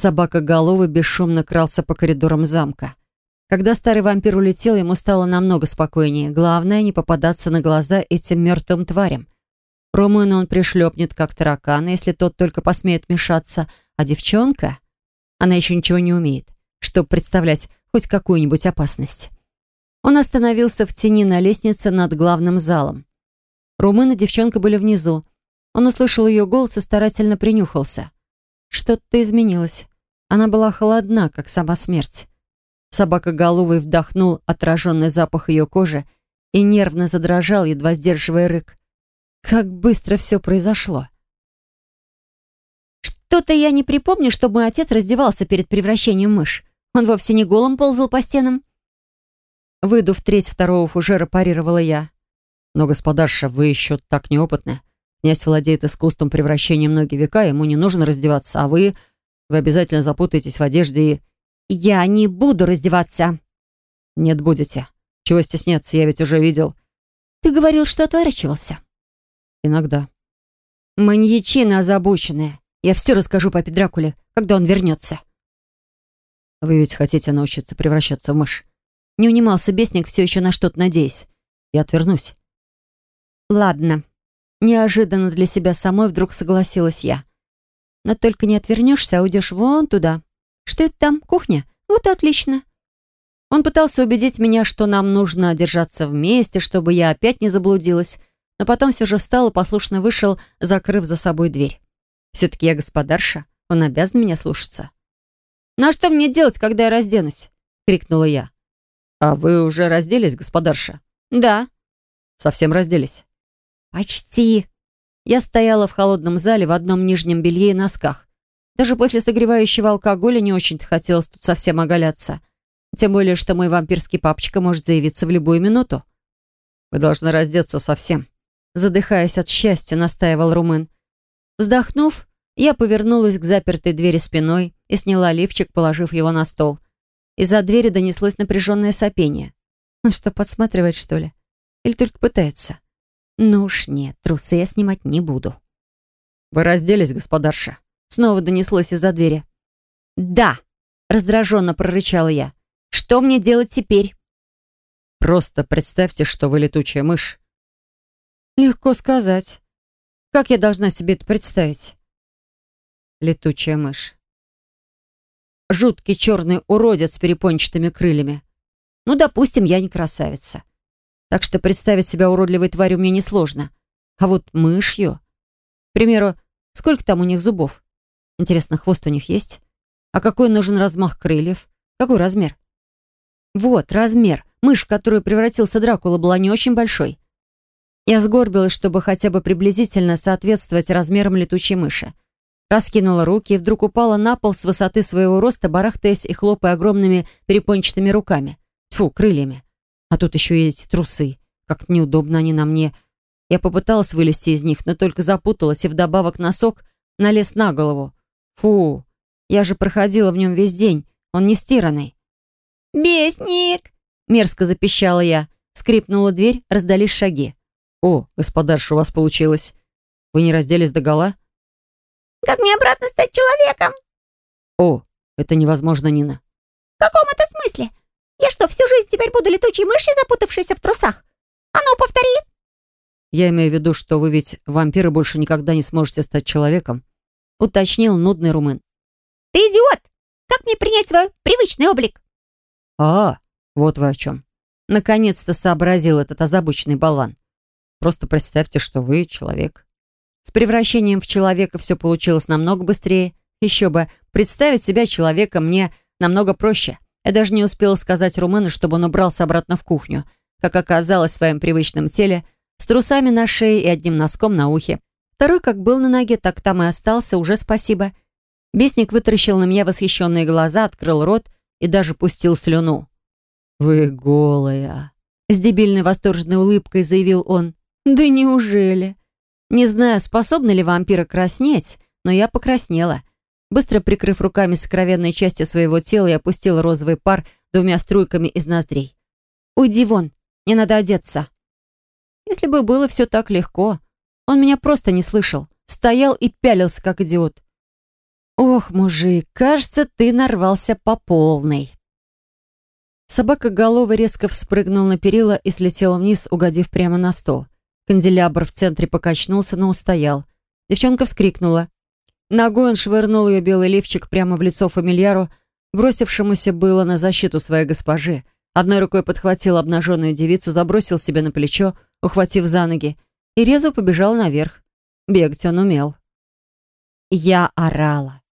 Собака головы бесшумно крался по коридорам замка. Когда старый вампир улетел, ему стало намного спокойнее. Главное, не попадаться на глаза этим мертвым тварям. Румыну он пришлепнет, как таракана, если тот только посмеет мешаться. А девчонка? Она еще ничего не умеет, чтобы представлять хоть какую-нибудь опасность. Он остановился в тени на лестнице над главным залом. Румын и девчонка были внизу. Он услышал ее голос и старательно принюхался. Что-то изменилось. Она была холодна, как сама смерть. Собака головой вдохнул отраженный запах ее кожи и нервно задрожал, едва сдерживая рык. Как быстро все произошло. Что-то я не припомню, чтобы мой отец раздевался перед превращением мышь. Он вовсе не голым ползал по стенам. Выдув треть второго фужера, парировала я. Но, господарша, вы еще так неопытны. Князь владеет искусством превращения многие века, ему не нужно раздеваться, а вы... Вы обязательно запутаетесь в одежде и... Я не буду раздеваться. Нет, будете. Чего стесняться, я ведь уже видел. Ты говорил, что отворачивался. Иногда. Маньячина озабоченная. Я все расскажу папе Дракуле, когда он вернется. Вы ведь хотите научиться превращаться в мышь. Не унимался бесник, все еще на что-то надеясь. Я отвернусь. Ладно. Неожиданно для себя самой вдруг согласилась я. Но только не отвернешься, а уйдешь вон туда. Что это там? Кухня? Вот отлично. Он пытался убедить меня, что нам нужно держаться вместе, чтобы я опять не заблудилась, но потом все же встал и послушно вышел, закрыв за собой дверь. Все-таки я господарша, он обязан меня слушаться. «Ну а что мне делать, когда я разденусь?» — крикнула я. «А вы уже разделись, господарша?» «Да». «Совсем разделись?» «Почти». Я стояла в холодном зале в одном нижнем белье и носках. Даже после согревающего алкоголя не очень-то хотелось тут совсем оголяться. Тем более, что мой вампирский папочка может заявиться в любую минуту. «Вы должны раздеться совсем», — задыхаясь от счастья, настаивал Румын. Вздохнув, я повернулась к запертой двери спиной и сняла лифчик, положив его на стол. Из-за двери донеслось напряженное сопение. Он что, подсматривает, что ли? Или только пытается? Ну уж нет, трусы я снимать не буду. «Вы разделись, господарша?» Снова донеслось из-за двери. «Да!» — раздраженно прорычала я. «Что мне делать теперь?» «Просто представьте, что вы летучая мышь». «Легко сказать. Как я должна себе это представить?» Летучая мышь. Жуткий черный уродец с перепончатыми крыльями. Ну, допустим, я не красавица. Так что представить себя уродливой тварью мне несложно. А вот мышью... К примеру, сколько там у них зубов? Интересно, хвост у них есть? А какой нужен размах крыльев? Какой размер? Вот, размер. Мышь, в которую превратился Дракула, была не очень большой. Я сгорбилась, чтобы хотя бы приблизительно соответствовать размерам летучей мыши. Раскинула руки и вдруг упала на пол с высоты своего роста, барахтаясь и хлопая огромными перепончатыми руками. Тьфу, крыльями. А тут еще эти трусы. Как неудобно они на мне. Я попыталась вылезти из них, но только запуталась, и вдобавок носок налез на голову. Фу, я же проходила в нем весь день, он не стиранный. «Бесник!» — мерзко запищала я. Скрипнула дверь, раздались шаги. «О, господарша, у вас получилось. Вы не разделись до гола?» «Как мне обратно стать человеком?» «О, это невозможно, Нина». «В каком это смысле? Я что, всю жизнь теперь буду летучей мышью, запутавшейся в трусах? А ну, повтори!» «Я имею в виду, что вы ведь вампиры больше никогда не сможете стать человеком уточнил нудный румын. «Ты идиот! Как мне принять свой привычный облик?» «А, вот вы о чем». Наконец-то сообразил этот озабоченный болван. «Просто представьте, что вы человек». С превращением в человека все получилось намного быстрее. Еще бы, представить себя человеком мне намного проще. Я даже не успела сказать румыну, чтобы он убрался обратно в кухню, как оказалось в своем привычном теле, с трусами на шее и одним носком на ухе. Второй как был на ноге, так там и остался, уже спасибо. Бесник вытаращил на меня восхищенные глаза, открыл рот и даже пустил слюну. «Вы голая!» С дебильной восторженной улыбкой заявил он. «Да неужели?» Не знаю, способны ли вампиры краснеть, но я покраснела. Быстро прикрыв руками сокровенные части своего тела, я опустила розовый пар двумя струйками из ноздрей. «Уйди вон, мне надо одеться». Если бы было все так легко, он меня просто не слышал. Стоял и пялился, как идиот. Ох, мужик, кажется, ты нарвался по полной. Собака головы резко вспрыгнул на перила и слетел вниз, угодив прямо на стол. Канделябр в центре покачнулся, но устоял. Девчонка вскрикнула. Ногой он швырнул ее белый лифчик прямо в лицо фамильяру, бросившемуся было на защиту своей госпожи. Одной рукой подхватил обнаженную девицу, забросил себе на плечо, ухватив за ноги, и резво побежал наверх. Бегать он умел. Я орала.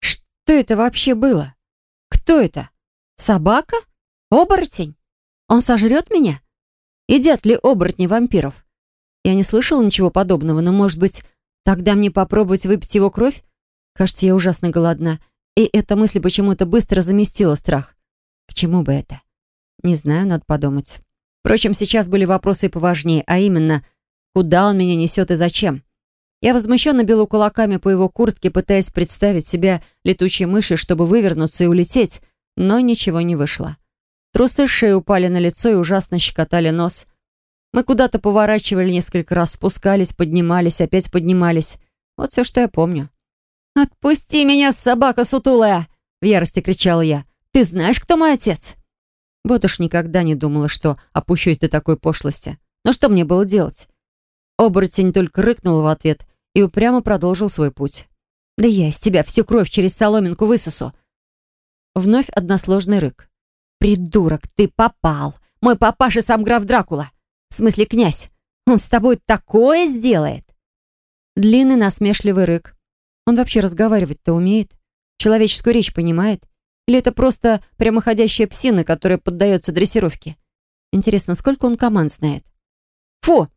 Что это вообще было? Кто это? Собака? Оборотень? Он сожрет меня? Едят ли оборотни вампиров? Я не слышала ничего подобного, но, может быть, тогда мне попробовать выпить его кровь? Кажется, я ужасно голодна, и эта мысль почему-то быстро заместила страх. К чему бы это? Не знаю, надо подумать. Впрочем, сейчас были вопросы и поважнее, а именно, куда он меня несет и зачем? Я возмущенно била кулаками по его куртке, пытаясь представить себя летучей мышью, чтобы вывернуться и улететь, но ничего не вышло. Трусы шеи упали на лицо и ужасно щекотали нос. Мы куда-то поворачивали несколько раз, спускались, поднимались, опять поднимались. Вот все, что я помню. «Отпусти меня, собака сутулая!» — в ярости кричала я. «Ты знаешь, кто мой отец?» Вот уж никогда не думала, что опущусь до такой пошлости. Но что мне было делать? Оборотень только рыкнул в ответ и упрямо продолжил свой путь. «Да я из тебя всю кровь через соломинку высосу!» Вновь односложный рык. «Придурок, ты попал! Мой папаша сам граф Дракула! В смысле князь! Он с тобой такое сделает!» Длинный насмешливый рык. Он вообще разговаривать-то умеет? Человеческую речь понимает? Или это просто прямоходящая псина, которая поддается дрессировке? Интересно, сколько он команд знает? «Фу!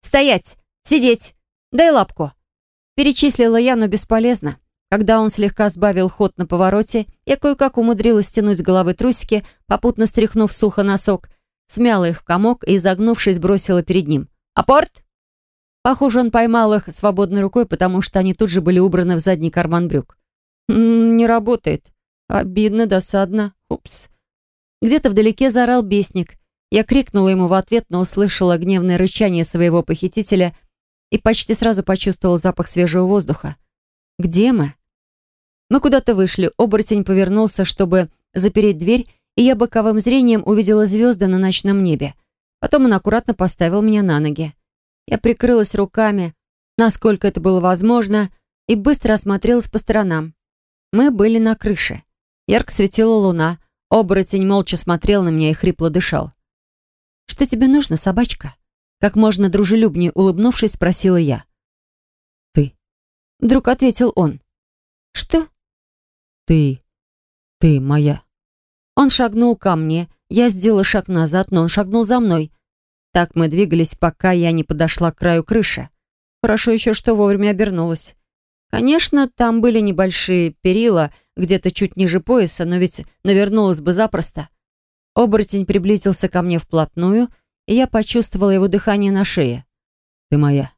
Стоять! Сидеть! Дай лапку!» Перечислила я, но бесполезно. Когда он слегка сбавил ход на повороте, я кое-как умудрилась стянуть с головы трусики, попутно стряхнув сухо носок, смяла их в комок и, изогнувшись, бросила перед ним. «Апорт!» Похоже, он поймал их свободной рукой, потому что они тут же были убраны в задний карман брюк. «М -м, «Не работает. Обидно, досадно. Упс». Где-то вдалеке заорал бесник. Я крикнула ему в ответ, но услышала гневное рычание своего похитителя и почти сразу почувствовала запах свежего воздуха. «Где мы?» Мы куда-то вышли, оборотень повернулся, чтобы запереть дверь, и я боковым зрением увидела звезды на ночном небе. Потом он аккуратно поставил меня на ноги. Я прикрылась руками, насколько это было возможно, и быстро осмотрелась по сторонам. Мы были на крыше. Ярко светила луна. Оборотень молча смотрел на меня и хрипло дышал. «Что тебе нужно, собачка?» Как можно дружелюбнее улыбнувшись, спросила я. «Ты». Вдруг ответил он. «Что?» Ты... ты моя. Он шагнул ко мне. Я сделала шаг назад, но он шагнул за мной. Так мы двигались, пока я не подошла к краю крыши. Хорошо еще, что вовремя обернулась. Конечно, там были небольшие перила, где-то чуть ниже пояса, но ведь навернулась бы запросто. Оборотень приблизился ко мне вплотную, и я почувствовала его дыхание на шее. «Ты моя.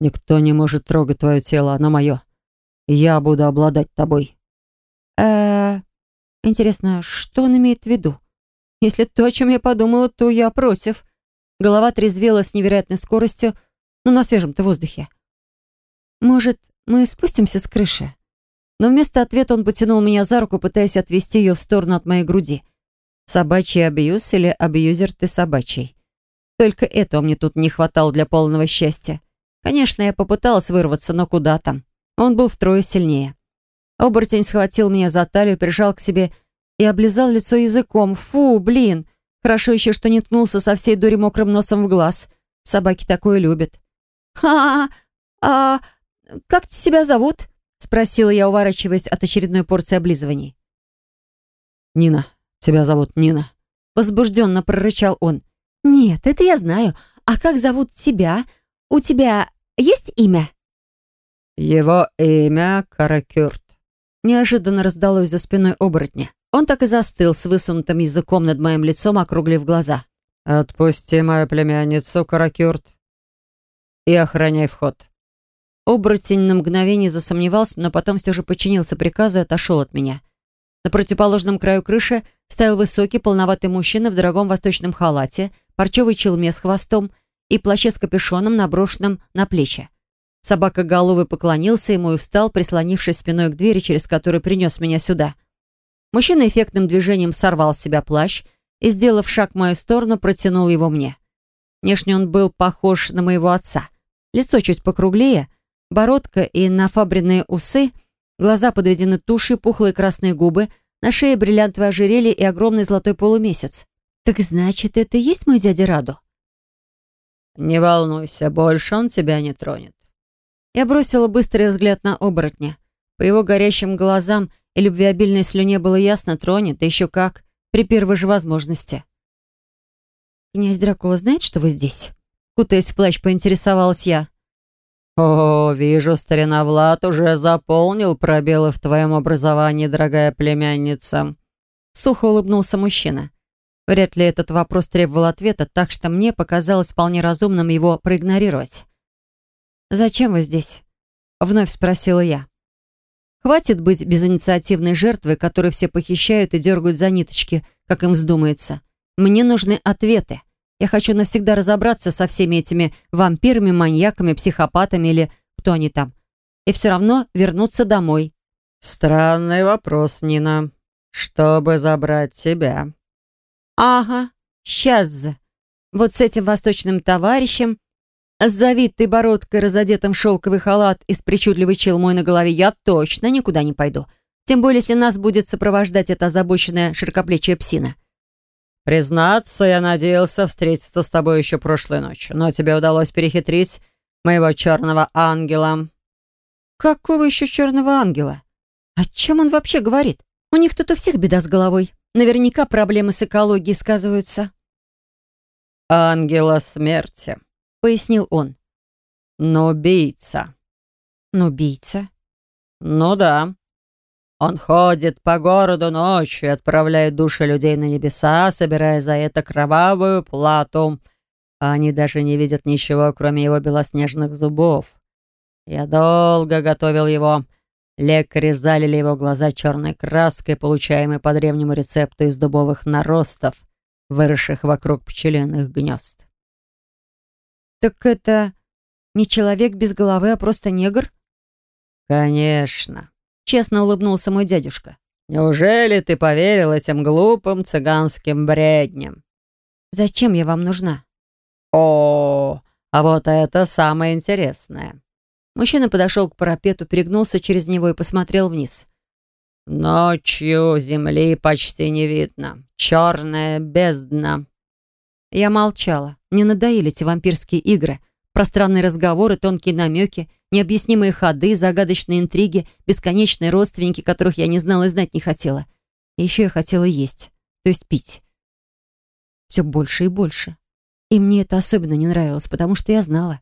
Никто не может трогать твое тело, оно мое. Я буду обладать тобой» э Интересно, что он имеет в виду? Если то, о чем я подумала, то я против. Голова трезвела с невероятной скоростью, но на свежем-то воздухе. Может, мы спустимся с крыши? Но вместо ответа он потянул меня за руку, пытаясь отвести ее в сторону от моей груди. Собачий абьюз или абьюзер ты собачий? Только этого мне тут не хватало для полного счастья. Конечно, я попыталась вырваться, но куда там? Он был втрое сильнее. Оборотень схватил меня за талию, прижал к себе и облизал лицо языком. Фу, блин! Хорошо еще, что не ткнулся со всей дури мокрым носом в глаз. Собаки такое любят. «Ха, а как тебя зовут?» спросила я, уворачиваясь от очередной порции облизываний. «Нина. Тебя зовут Нина», возбужденно прорычал он. «Нет, это я знаю. А как зовут тебя? У тебя есть имя?» «Его имя Каракюрт», Неожиданно раздалось за спиной оборотня. Он так и застыл с высунутым языком над моим лицом, округлив глаза. «Отпусти мою племянницу, Каракюрт, и охраняй вход». Оборотень на мгновение засомневался, но потом все же подчинился приказу и отошел от меня. На противоположном краю крыши стоял высокий, полноватый мужчина в дорогом восточном халате, парчевой челме с хвостом и плаще с капюшоном, наброшенным на плечи. Собака головы поклонился ему и встал, прислонившись спиной к двери, через которую принес меня сюда. Мужчина эффектным движением сорвал с себя плащ и, сделав шаг в мою сторону, протянул его мне. Внешне он был похож на моего отца. Лицо чуть покруглее, бородка и нафабренные усы, глаза подведены тушью, пухлые красные губы, на шее бриллиантовое ожерелье и огромный золотой полумесяц. «Так значит, это и есть мой дядя Раду?» «Не волнуйся, больше он тебя не тронет». Я бросила быстрый взгляд на оборотня. По его горящим глазам и любвеобильной слюне было ясно, тронет, да еще как, при первой же возможности. «Князь Дракула знает, что вы здесь?» Кутаясь в плащ, поинтересовалась я. «О, вижу, старина Влад уже заполнил пробелы в твоем образовании, дорогая племянница». Сухо улыбнулся мужчина. Вряд ли этот вопрос требовал ответа, так что мне показалось вполне разумным его проигнорировать. «Зачем вы здесь?» — вновь спросила я. «Хватит быть безинициативной жертвой, которую все похищают и дергают за ниточки, как им вздумается. Мне нужны ответы. Я хочу навсегда разобраться со всеми этими вампирами, маньяками, психопатами или кто они там. И все равно вернуться домой». «Странный вопрос, Нина. Чтобы забрать тебя?» «Ага, сейчас. Вот с этим восточным товарищем с завитой бородкой, разодетым в шелковый халат и с причудливой челмой на голове я точно никуда не пойду. Тем более, если нас будет сопровождать эта озабоченная широкоплечья псина. «Признаться, я надеялся встретиться с тобой еще прошлой ночью, но тебе удалось перехитрить моего черного ангела». «Какого еще черного ангела? О чем он вообще говорит? У них тут у всех беда с головой. Наверняка проблемы с экологией сказываются». «Ангела смерти», пояснил он. «Но убийца». «Но убийца?» «Ну да. Он ходит по городу ночью отправляет души людей на небеса, собирая за это кровавую плату. А они даже не видят ничего, кроме его белоснежных зубов. Я долго готовил его. Лекари залили его глаза черной краской, получаемой по древнему рецепту из дубовых наростов, выросших вокруг пчелиных гнезд. «Так это не человек без головы, а просто негр?» «Конечно», — честно улыбнулся мой дядюшка. «Неужели ты поверил этим глупым цыганским бредням?» «Зачем я вам нужна?» «О, а вот это самое интересное». Мужчина подошел к парапету, перегнулся через него и посмотрел вниз. «Ночью земли почти не видно. Черная бездна». Я молчала. Не надоели эти вампирские игры. Пространные разговоры, тонкие намеки, необъяснимые ходы, загадочные интриги, бесконечные родственники, которых я не знала и знать не хотела. И еще я хотела есть, то есть пить. Все больше и больше. И мне это особенно не нравилось, потому что я знала.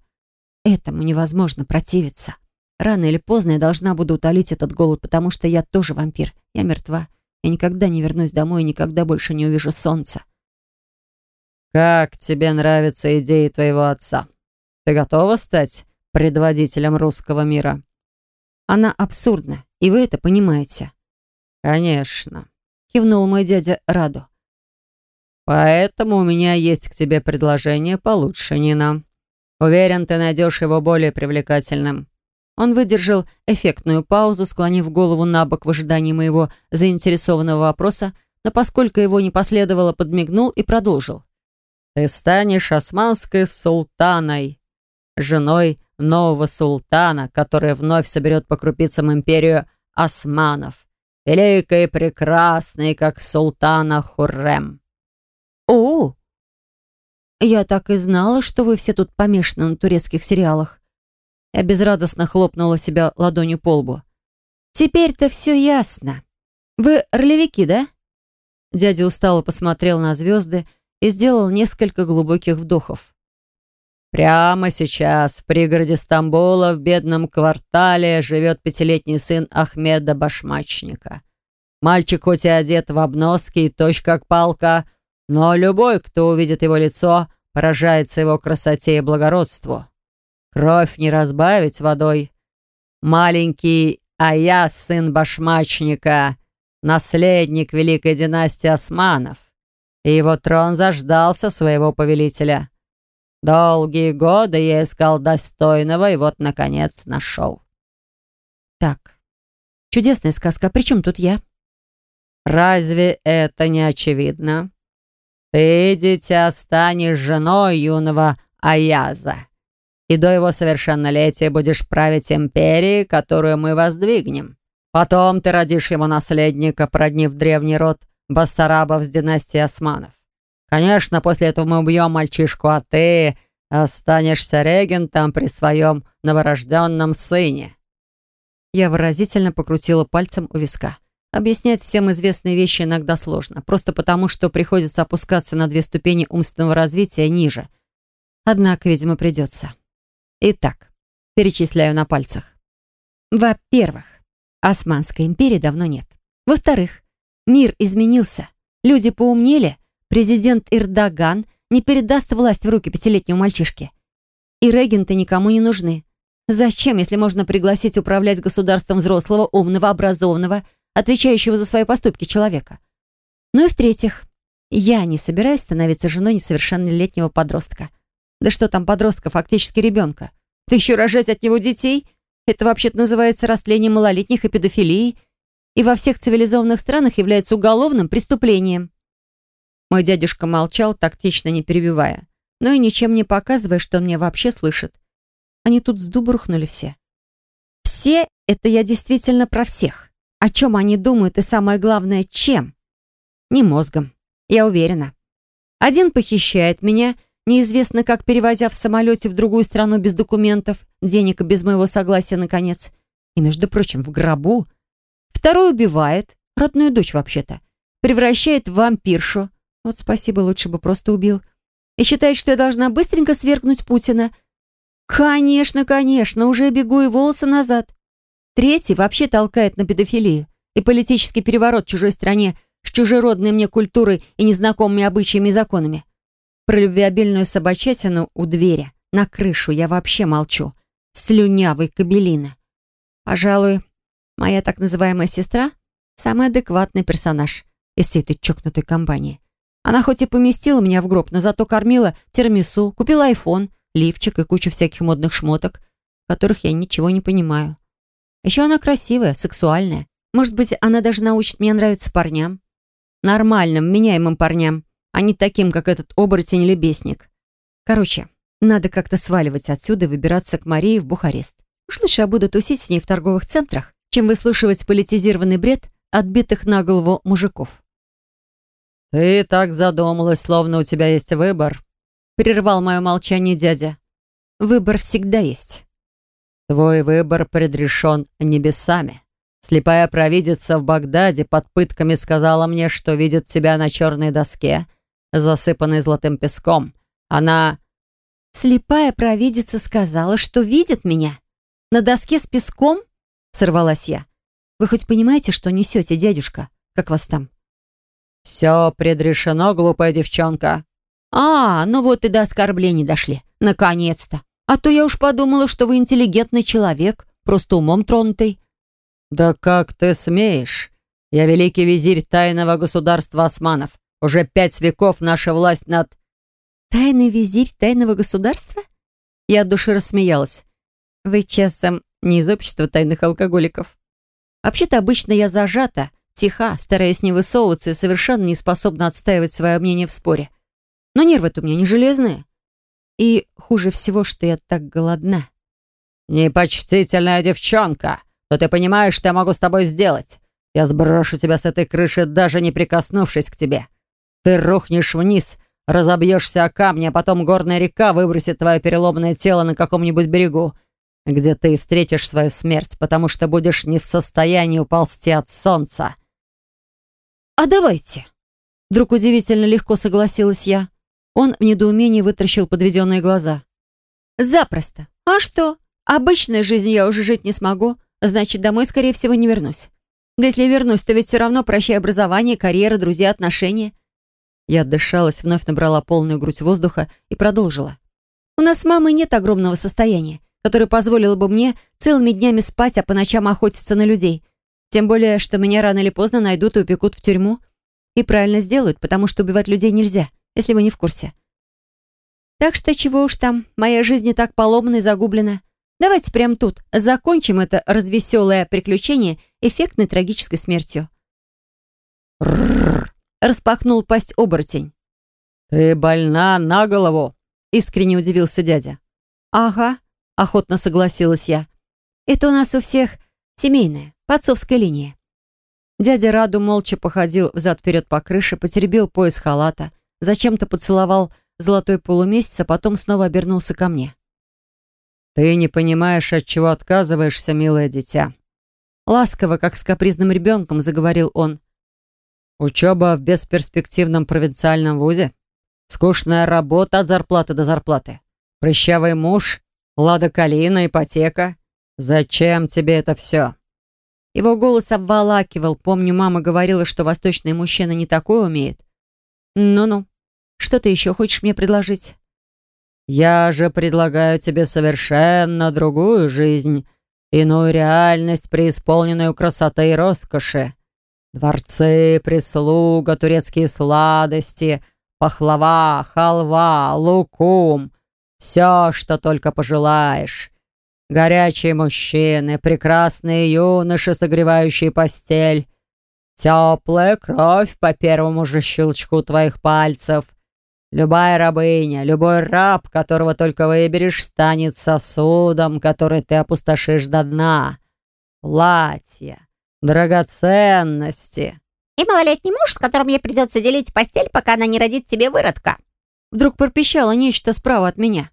Этому невозможно противиться. Рано или поздно я должна буду утолить этот голод, потому что я тоже вампир. Я мертва. Я никогда не вернусь домой и никогда больше не увижу солнца. «Как тебе нравится идея твоего отца? Ты готова стать предводителем русского мира?» «Она абсурдна, и вы это понимаете». «Конечно», — кивнул мой дядя Раду. «Поэтому у меня есть к тебе предложение получше, Нина. Уверен, ты найдешь его более привлекательным». Он выдержал эффектную паузу, склонив голову на бок в ожидании моего заинтересованного вопроса, но поскольку его не последовало, подмигнул и продолжил. Ты станешь османской султаной, женой нового султана, который вновь соберет по крупицам империю османов, великой и прекрасной, как султана Хуррем. О, я так и знала, что вы все тут помешаны на турецких сериалах. Я безрадостно хлопнула себя ладонью по лбу. Теперь-то все ясно. Вы ролевики, да? Дядя устало посмотрел на звезды, и сделал несколько глубоких вдохов. Прямо сейчас в пригороде Стамбула в бедном квартале живет пятилетний сын Ахмеда Башмачника. Мальчик хоть и одет в обноски и точь как палка, но любой, кто увидит его лицо, поражается его красоте и благородству. Кровь не разбавить водой. Маленький Аяс, сын Башмачника, наследник великой династии османов и его трон заждался своего повелителя. Долгие годы я искал достойного и вот, наконец, нашел. Так, чудесная сказка. А при чем тут я? Разве это не очевидно? Ты, дитя, станешь женой юного Аяза, и до его совершеннолетия будешь править империей, которую мы воздвигнем. Потом ты родишь ему наследника, проднив древний род Бассарабов с династии Османов. Конечно, после этого мы убьем мальчишку, а ты останешься регентом при своем новорожденном сыне». Я выразительно покрутила пальцем у виска. Объяснять всем известные вещи иногда сложно, просто потому, что приходится опускаться на две ступени умственного развития ниже. Однако, видимо, придется. Итак, перечисляю на пальцах. Во-первых, Османской империи давно нет. Во-вторых, мир изменился. Люди поумнели, президент Ирдаган не передаст власть в руки пятилетнего мальчишки. И регенты никому не нужны. Зачем, если можно пригласить управлять государством взрослого, умного, образованного, отвечающего за свои поступки человека? Ну и в-третьих, я не собираюсь становиться женой несовершеннолетнего подростка. Да что там подростка, фактически ребенка. Да еще рожать от него детей? Это вообще-то называется растлением малолетних и педофилией. И во всех цивилизованных странах является уголовным преступлением. Мой дядюшка молчал, тактично не перебивая, но и ничем не показывая, что он меня вообще слышит. Они тут с дуба рухнули все. Все — это я действительно про всех. О чем они думают и, самое главное, чем? Не мозгом, я уверена. Один похищает меня, неизвестно как перевозя в самолете в другую страну без документов, денег и без моего согласия, наконец. И, между прочим, в гробу. Второй убивает, родную дочь вообще-то, превращает в вампиршу, вот спасибо, лучше бы просто убил. И считает, что я должна быстренько свергнуть Путина. Конечно, конечно, уже бегу и волосы назад. Третий вообще толкает на педофилию и политический переворот в чужой стране с чужеродной мне культурой и незнакомыми обычаями и законами. Про любвеобильную собачатину у двери, на крышу я вообще молчу. Слюнявый кабелина. Пожалуй, моя так называемая сестра — самый адекватный персонаж из всей этой чокнутой компании. Она хоть и поместила меня в гроб, но зато кормила тирамису, купила айфон, лифчик и кучу всяких модных шмоток, которых я ничего не понимаю. Еще она красивая, сексуальная. Может быть, она даже научит меня нравиться парням. Нормальным, меняемым парням, а не таким, как этот оборотень или бесник. Короче, надо как-то сваливать отсюда и выбираться к Марии в Бухарест. Уж лучше я буду тусить с ней в торговых центрах, чем выслушивать политизированный бред отбитых на голову мужиков. «Ты так задумалась, словно у тебя есть выбор», — прервал мое молчание дядя. «Выбор всегда есть». «Твой выбор предрешен небесами. Слепая провидица в Багдаде под пытками сказала мне, что видит тебя на черной доске, засыпанной золотым песком. Она...» «Слепая провидица сказала, что видит меня? На доске с песком?» — сорвалась я. «Вы хоть понимаете, что несете, дядюшка? Как вас там?» «Все предрешено, глупая девчонка». «А, ну вот и до оскорблений дошли. Наконец-то. А то я уж подумала, что вы интеллигентный человек, просто умом тронутый». «Да как ты смеешь? Я великий визирь тайного государства османов. Уже пять веков наша власть над...» «Тайный визирь тайного государства?» Я от души рассмеялась. «Вы часом не из общества тайных алкоголиков?» «Вообще-то обычно я зажата, тиха, стараясь не высовываться и совершенно не способна отстаивать свое мнение в споре. Но нервы-то у меня не железные. И хуже всего, что я так голодна. «Непочтительная девчонка! Но ты понимаешь, что я могу с тобой сделать? Я сброшу тебя с этой крыши, даже не прикоснувшись к тебе. Ты рухнешь вниз, разобьешься о камни, а потом горная река выбросит твое переломанное тело на каком-нибудь берегу, где ты встретишь свою смерть, потому что будешь не в состоянии уползти от солнца. «А давайте!» Вдруг удивительно легко согласилась я. Он в недоумении вытаращил подведенные глаза. «Запросто. А что? Обычной жизнью я уже жить не смогу. Значит, домой, скорее всего, не вернусь. Да если вернусь, то ведь все равно прощай образование, карьера, друзья, отношения». Я отдышалась, вновь набрала полную грудь воздуха и продолжила. «У нас с мамой нет огромного состояния, которое позволило бы мне целыми днями спать, а по ночам охотиться на людей. Тем более, что меня рано или поздно найдут и упекут в тюрьму. И правильно сделают, потому что убивать людей нельзя, если вы не в курсе. Так что чего уж там, моя жизнь не так поломана и загублена. Давайте прямо тут закончим это развеселое приключение эффектной трагической смертью. распахнул пасть оборотень. «Ты больна на голову?» — искренне удивился дядя. «Ага», — охотно согласилась я. «Это у нас у всех семейная, по отцовской линии». Дядя Раду молча походил взад-вперед по крыше, потеребил пояс халата, зачем-то поцеловал золотой полумесяц, а потом снова обернулся ко мне. «Ты не понимаешь, от чего отказываешься, милое дитя». Ласково, как с капризным ребенком, заговорил он. «Учеба в бесперспективном провинциальном вузе? Скучная работа от зарплаты до зарплаты? Прыщавый муж? Лада Калина, ипотека? Зачем тебе это все?» Его голос обволакивал. Помню, мама говорила, что восточный мужчина не такое умеет. «Ну-ну, что ты еще хочешь мне предложить?» «Я же предлагаю тебе совершенно другую жизнь, иную реальность, преисполненную красоты и роскоши. Дворцы, прислуга, турецкие сладости, пахлава, халва, лукум, все, что только пожелаешь». Горячие мужчины, прекрасные юноши, согревающие постель. Теплая кровь по первому же щелчку твоих пальцев. Любая рабыня, любой раб, которого только выберешь, станет сосудом, который ты опустошишь до дна. Платья, драгоценности. И малолетний муж, с которым ей придется делить постель, пока она не родит тебе выродка. Вдруг пропищало нечто справа от меня.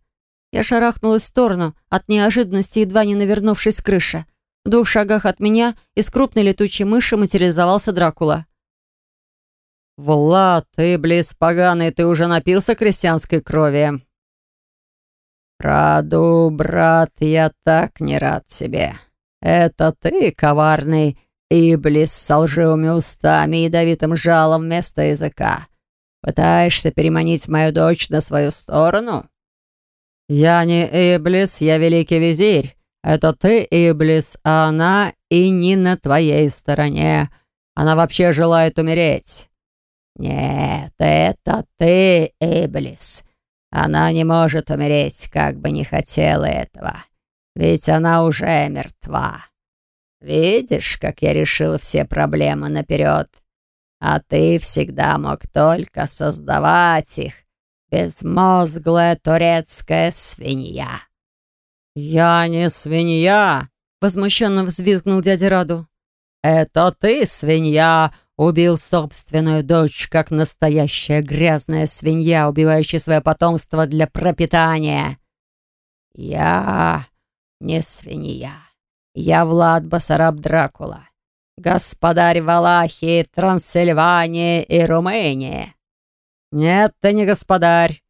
Я шарахнулась в сторону, от неожиданности едва не навернувшись с крыши. В двух шагах от меня из крупной летучей мыши материализовался Дракула. «Влад, ты, близ поганый, ты уже напился крестьянской крови?» «Раду, брат, я так не рад тебе. Это ты, коварный Иблис с лживыми устами и ядовитым жалом вместо языка. Пытаешься переманить мою дочь на свою сторону?» «Я не Иблис, я великий визирь. Это ты, Иблис, а она и не на твоей стороне. Она вообще желает умереть». «Нет, это ты, Иблис. Она не может умереть, как бы не хотела этого. Ведь она уже мертва. Видишь, как я решил все проблемы наперед? А ты всегда мог только создавать их, «Безмозглая турецкая свинья!» «Я не свинья!» — возмущенно взвизгнул дядя Раду. «Это ты, свинья, убил собственную дочь, как настоящая грязная свинья, убивающая свое потомство для пропитания!» «Я не свинья. Я Влад Басараб Дракула, господарь Валахии, Трансильвании и Румынии. «Нет, ты не господарь».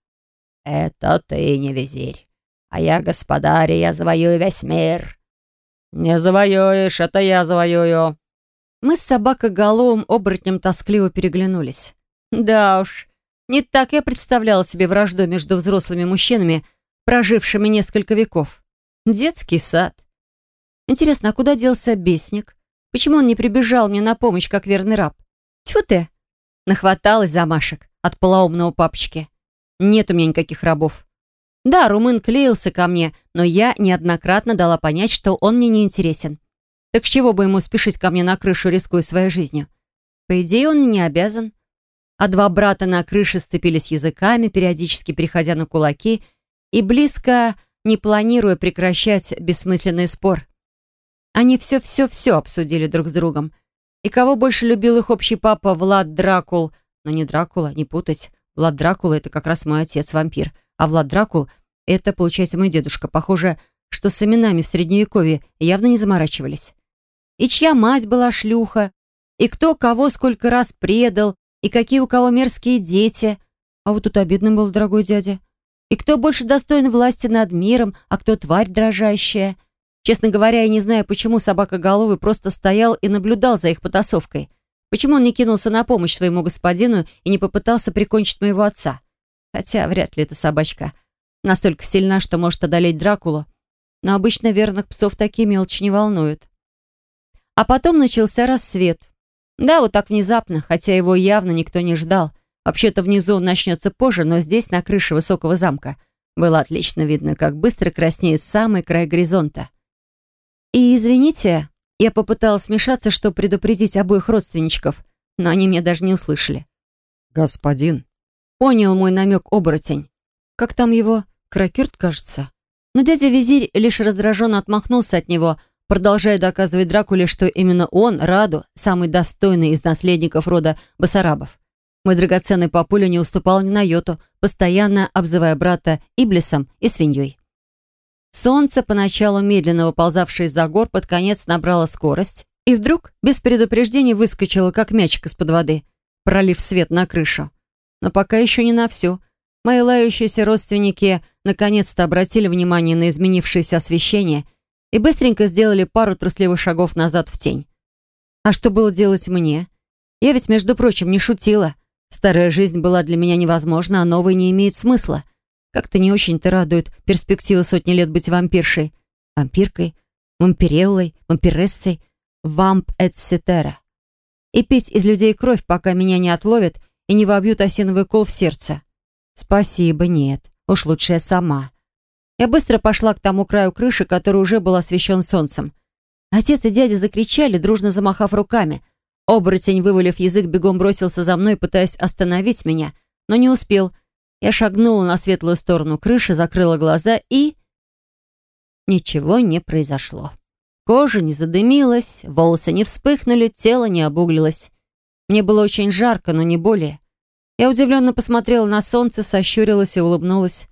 «Это ты не визирь. А я господарь, и я завоюю весь мир». «Не завоюешь, это я завоюю». Мы с собакоголовым оборотнем тоскливо переглянулись. Да уж, не так я представляла себе вражду между взрослыми мужчинами, прожившими несколько веков. Детский сад. Интересно, а куда делся бесник? Почему он не прибежал мне на помощь, как верный раб? Тьфу ты! Нахваталась замашек от полоумного папочки. Нет у меня никаких рабов. Да, румын клеился ко мне, но я неоднократно дала понять, что он мне не интересен. Так с чего бы ему спешить ко мне на крышу, рискуя своей жизнью? По идее, он не обязан. А два брата на крыше сцепились языками, периодически переходя на кулаки, и близко не планируя прекращать бессмысленный спор. Они все-все-все обсудили друг с другом. И кого больше любил их общий папа Влад Дракул – но не Дракула, не путать. Влад Дракула — это как раз мой отец-вампир. А Влад Дракул — это, получается, мой дедушка. Похоже, что с именами в Средневековье явно не заморачивались. И чья мать была шлюха, и кто кого сколько раз предал, и какие у кого мерзкие дети. А вот тут обидно был, дорогой дядя. И кто больше достоин власти над миром, а кто тварь дрожащая. Честно говоря, я не знаю, почему собака головы просто стоял и наблюдал за их потасовкой. Почему он не кинулся на помощь своему господину и не попытался прикончить моего отца? Хотя вряд ли эта собачка настолько сильна, что может одолеть Дракулу. Но обычно верных псов такие мелочи не волнуют. А потом начался рассвет. Да, вот так внезапно, хотя его явно никто не ждал. Вообще-то внизу он начнется позже, но здесь, на крыше высокого замка, Было отлично видно, как быстро краснеет самый край горизонта. И, извините, я попыталась смешаться, чтобы предупредить обоих родственничков, но они меня даже не услышали. «Господин». Понял мой намек оборотень. Как там его? Кракюрт, кажется. Но дядя Визирь лишь раздраженно отмахнулся от него, продолжая доказывать Дракуле, что именно он, Раду, самый достойный из наследников рода Басарабов. Мой драгоценный папуля не уступал ни на йоту, постоянно обзывая брата Иблисом и свиньей. Солнце, поначалу медленно выползавшее из-за гор, под конец набрало скорость и вдруг, без предупреждения, выскочило, как мячик из-под воды, пролив свет на крышу. Но пока еще не на всю. Мои лающиеся родственники наконец-то обратили внимание на изменившееся освещение и быстренько сделали пару трусливых шагов назад в тень. А что было делать мне? Я ведь, между прочим, не шутила. Старая жизнь была для меня невозможна, а новая не имеет смысла. Как-то не очень-то радует перспектива сотни лет быть вампиршей. Вампиркой, вампиреллой, вампирессой, вамп эцетера. И пить из людей кровь, пока меня не отловят и не вобьют осиновый кол в сердце. Спасибо, нет. Уж лучше я сама. Я быстро пошла к тому краю крыши, который уже был освещен солнцем. Отец и дядя закричали, дружно замахав руками. Оборотень, вывалив язык, бегом бросился за мной, пытаясь остановить меня, но не успел. Я шагнула на светлую сторону крыши, закрыла глаза и... Ничего не произошло. Кожа не задымилась, волосы не вспыхнули, тело не обуглилось. Мне было очень жарко, но не более. Я удивленно посмотрела на солнце, сощурилась и улыбнулась.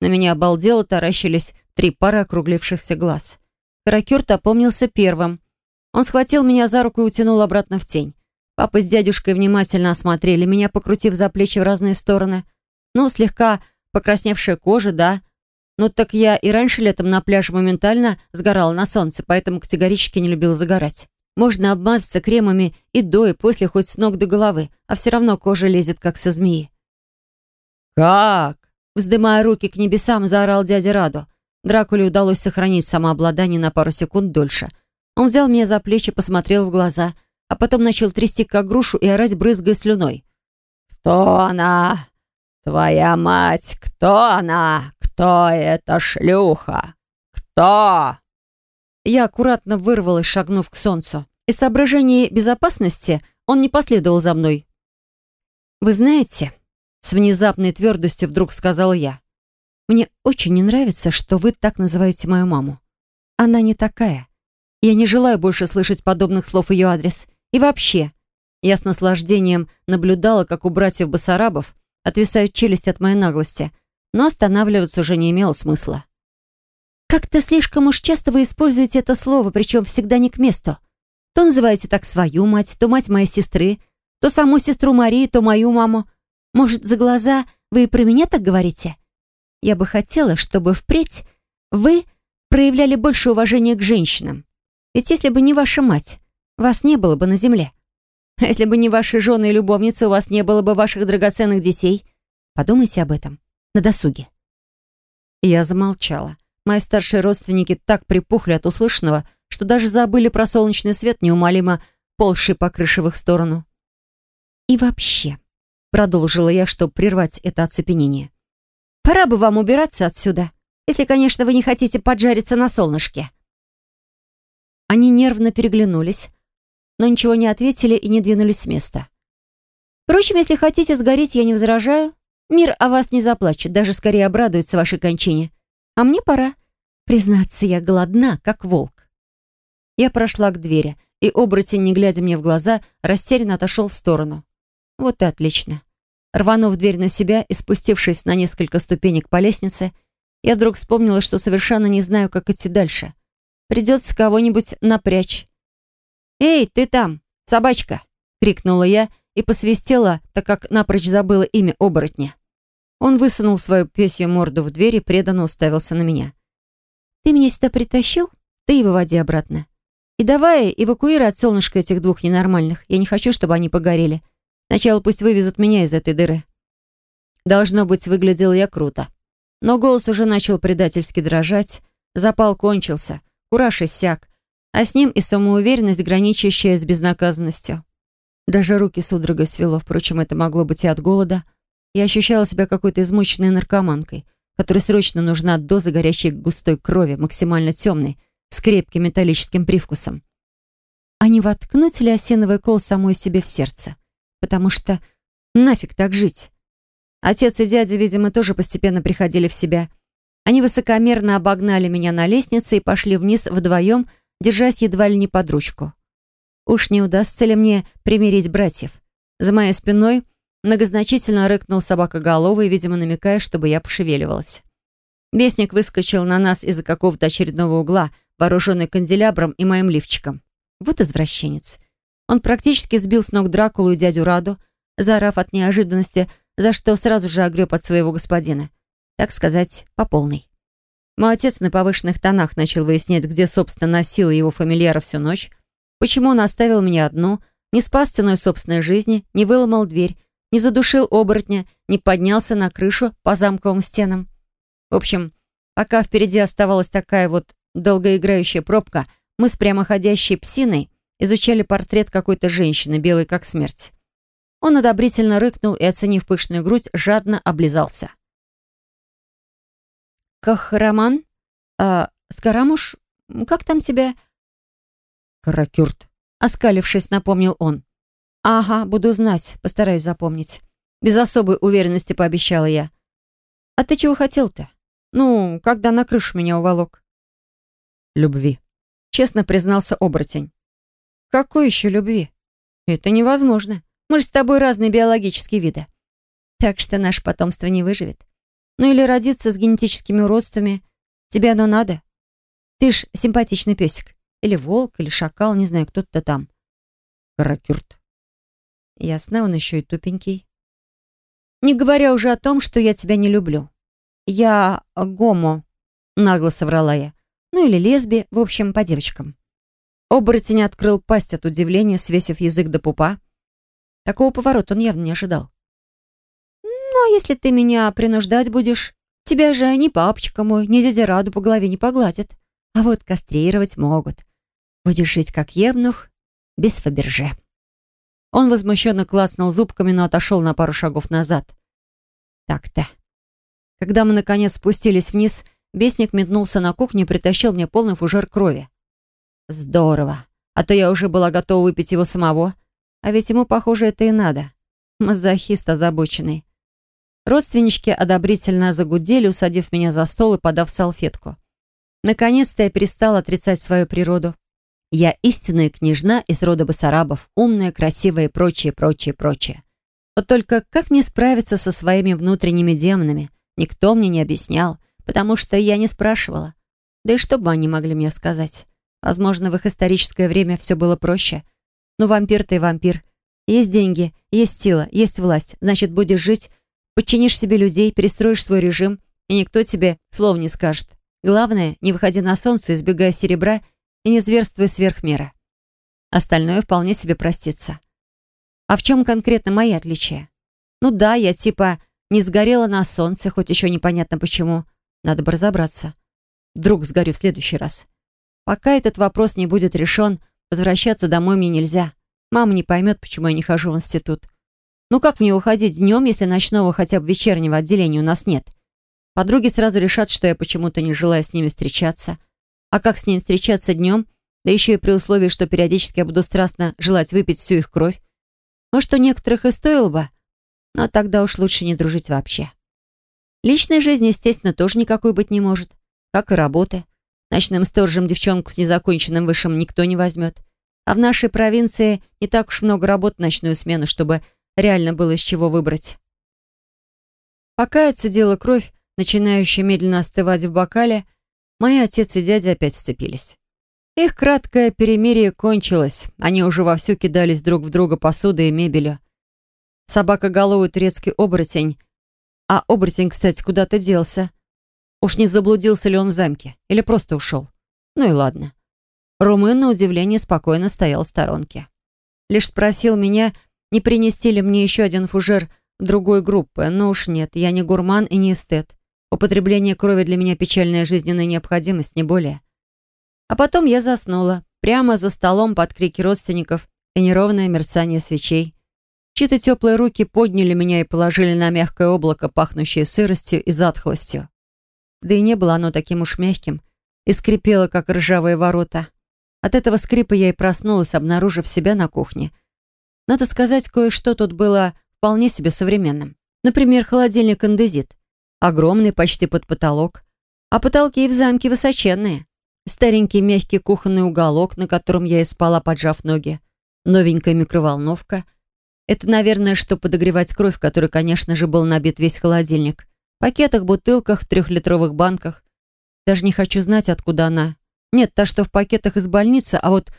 На меня обалдело таращились три пары округлившихся глаз. Каракюрт опомнился первым. Он схватил меня за руку и утянул обратно в тень. Папа с дядюшкой внимательно осмотрели меня, покрутив за плечи в разные стороны. Ну, слегка покрасневшая кожа, да. Ну, так я и раньше летом на пляже моментально сгорала на солнце, поэтому категорически не любила загорать. Можно обмазаться кремами и до, и после, хоть с ног до головы, а все равно кожа лезет, как со змеи. «Как?» Вздымая руки к небесам, заорал дядя Раду. Дракуле удалось сохранить самообладание на пару секунд дольше. Он взял меня за плечи, посмотрел в глаза, а потом начал трясти как грушу и орать, брызгая слюной. «Кто она? Твоя мать? Кто она? Кто эта шлюха? Кто?» Я аккуратно вырвалась, шагнув к солнцу. Из соображений безопасности он не последовал за мной. «Вы знаете...» С внезапной твердостью вдруг сказал я. «Мне очень не нравится, что вы так называете мою маму. Она не такая. Я не желаю больше слышать подобных слов ее адрес. И вообще...» Я с наслаждением наблюдала, как у братьев Басарабов отвисают челюсть от моей наглости, но останавливаться уже не имело смысла. Как-то слишком уж часто вы используете это слово, причем всегда не к месту. То называете так свою мать, то мать моей сестры, то саму сестру Марии, то мою маму. Может, за глаза вы и про меня так говорите? Я бы хотела, чтобы впредь вы проявляли больше уважения к женщинам. Ведь если бы не ваша мать, вас не было бы на земле. Если бы не ваши жены и любовницы, у вас не было бы ваших драгоценных детей. Подумайте об этом на досуге. Я замолчала. Мои старшие родственники так припухли от услышанного, что даже забыли про солнечный свет, неумолимо ползший по крыше в их сторону. «И вообще», — продолжила я, чтобы прервать это оцепенение, «пора бы вам убираться отсюда, если, конечно, вы не хотите поджариться на солнышке». Они нервно переглянулись, но ничего не ответили и не двинулись с места. Впрочем, если хотите сгореть, я не возражаю. Мир о вас не заплачет, даже скорее обрадуется вашей кончине. А мне пора. Признаться, я голодна, как волк. Я прошла к двери, и оборотень, не глядя мне в глаза, растерянно отошел в сторону. Вот и отлично. Рванув дверь на себя и спустившись на несколько ступенек по лестнице, я вдруг вспомнила, что совершенно не знаю, как идти дальше. Придется кого-нибудь напрячь. «Эй, ты там, собачка!» — крикнула я и посвистела, так как напрочь забыла имя оборотня. Он высунул свою песью морду в дверь и преданно уставился на меня. «Ты меня сюда притащил? Ты и выводи обратно. И давай эвакуируй от солнышка этих двух ненормальных. Я не хочу, чтобы они погорели. Сначала пусть вывезут меня из этой дыры». Должно быть, выглядел я круто. Но голос уже начал предательски дрожать, запал кончился, кураж иссяк, а с ним и самоуверенность, граничащая с безнаказанностью. Даже руки судорогой свело, впрочем, это могло быть и от голода — я ощущала себя какой-то измученной наркоманкой, которой срочно нужна доза горячей густой крови, максимально темной, с крепким металлическим привкусом. А не воткнуть ли осиновый кол самой себе в сердце? Потому что нафиг так жить? Отец и дядя, видимо, тоже постепенно приходили в себя. Они высокомерно обогнали меня на лестнице и пошли вниз вдвоем, держась едва ли не под ручку. Уж не удастся ли мне примирить братьев? За моей спиной многозначительно рыкнул собакоголовый, видимо, намекая, чтобы я пошевеливалась. Бесник выскочил на нас из-за какого-то очередного угла, вооруженный канделябром и моим лифчиком. Вот извращенец. Он практически сбил с ног Дракулу и дядю Раду, заорав от неожиданности, за что сразу же огреб от своего господина. Так сказать, по полной. Мой отец на повышенных тонах начал выяснять, где, собственно, носила его фамильяра всю ночь, почему он оставил меня одну, не спас ценой собственной жизни, не выломал дверь, не задушил оборотня, не поднялся на крышу по замковым стенам. В общем, пока впереди оставалась такая вот долгоиграющая пробка, мы с прямоходящей псиной изучали портрет какой-то женщины, белой как смерть. Он одобрительно рыкнул и, оценив пышную грудь, жадно облизался. «Кахраман? А, Скарамуш? Как там тебя?» «Каракюрт», — оскалившись, напомнил он. «Ага, буду знать, постараюсь запомнить». Без особой уверенности пообещала я. «А ты чего хотел-то? Ну, когда на крышу меня уволок?» «Любви», — честно признался оборотень. «Какой еще любви? Это невозможно. Мы же с тобой разные биологические виды. Так что наше потомство не выживет. Ну или родиться с генетическими уродствами. Тебе оно надо? Ты ж симпатичный песик. Или волк, или шакал, не знаю, кто-то там. Каракюрт. Ясно, он еще и тупенький. Не говоря уже о том, что я тебя не люблю. Я гомо, нагло соврала я. Ну или лесби, в общем, по девочкам. Оборотень открыл пасть от удивления, свесив язык до пупа. Такого поворота он явно не ожидал. «Ну, а если ты меня принуждать будешь? Тебя же ни папочка мой, ни дядя Раду по голове не погладят. А вот кастрировать могут. Будешь жить как евнух, без Фаберже». Он возмущенно клацнул зубками, но отошел на пару шагов назад. Так-то. Когда мы, наконец, спустились вниз, бесник метнулся на кухню и притащил мне полный фужер крови. Здорово. А то я уже была готова выпить его самого. А ведь ему, похоже, это и надо. Мазохист озабоченный. Родственнички одобрительно загудели, усадив меня за стол и подав салфетку. Наконец-то я перестала отрицать свою природу. Я истинная княжна из рода Басарабов, умная, красивая и прочее, прочее, прочее. Вот только как мне справиться со своими внутренними демонами, никто мне не объяснял, потому что я не спрашивала. Да и что бы они могли мне сказать? Возможно, в их историческое время все было проще. Но вампир ты вампир. Есть деньги, есть сила, есть власть. Значит, будешь жить, подчинишь себе людей, перестроишь свой режим, и никто тебе слов не скажет. Главное, не выходи на солнце, избегая серебра и не зверствуй сверх меры. Остальное вполне себе простится. А в чем конкретно мои отличия? Ну да, я типа не сгорела на солнце, хоть еще непонятно почему. Надо бы разобраться. Вдруг сгорю в следующий раз. Пока этот вопрос не будет решен, возвращаться домой мне нельзя. Мама не поймет, почему я не хожу в институт. Ну как мне уходить днем, если ночного хотя бы вечернего отделения у нас нет? Подруги сразу решат, что я почему-то не желаю с ними встречаться. А как с ними встречаться днем? Да еще и при условии, что периодически я буду страстно желать выпить всю их кровь. Может, у некоторых и стоило бы, но тогда уж лучше не дружить вообще. Личной жизни, естественно, тоже никакой быть не может, как и работы. Ночным сторожем девчонку с незаконченным высшим никто не возьмет. А в нашей провинции не так уж много работ в ночную смену, чтобы реально было из чего выбрать. Пока отсидела кровь, начинающая медленно остывать в бокале, мои отец и дядя опять сцепились. Их краткое перемирие кончилось. Они уже вовсю кидались друг в друга посудой и мебелью. Собака головый турецкий оборотень. А оборотень, кстати, куда-то делся. Уж не заблудился ли он в замке? Или просто ушел? Ну и ладно. Румын, на удивление, спокойно стоял в сторонке. Лишь спросил меня, не принести ли мне еще один фужер другой группы. Но уж нет, я не гурман и не эстет. Употребление крови для меня печальная жизненная необходимость, не более. А потом я заснула, прямо за столом под крики родственников и неровное мерцание свечей. Чьи-то теплые руки подняли меня и положили на мягкое облако, пахнущее сыростью и затхлостью. Да и не было оно таким уж мягким и скрипело, как ржавые ворота. От этого скрипа я и проснулась, обнаружив себя на кухне. Надо сказать, кое-что тут было вполне себе современным. Например, холодильник-индезит. Огромный, почти под потолок. А потолки и в замке высоченные. Старенький мягкий кухонный уголок, на котором я и спала, поджав ноги. Новенькая микроволновка. Это, наверное, что подогревать кровь, которой, конечно же, был набит весь холодильник. В пакетах, бутылках, трехлитровых банках. Даже не хочу знать, откуда она. Нет, та, что в пакетах из больницы, а вот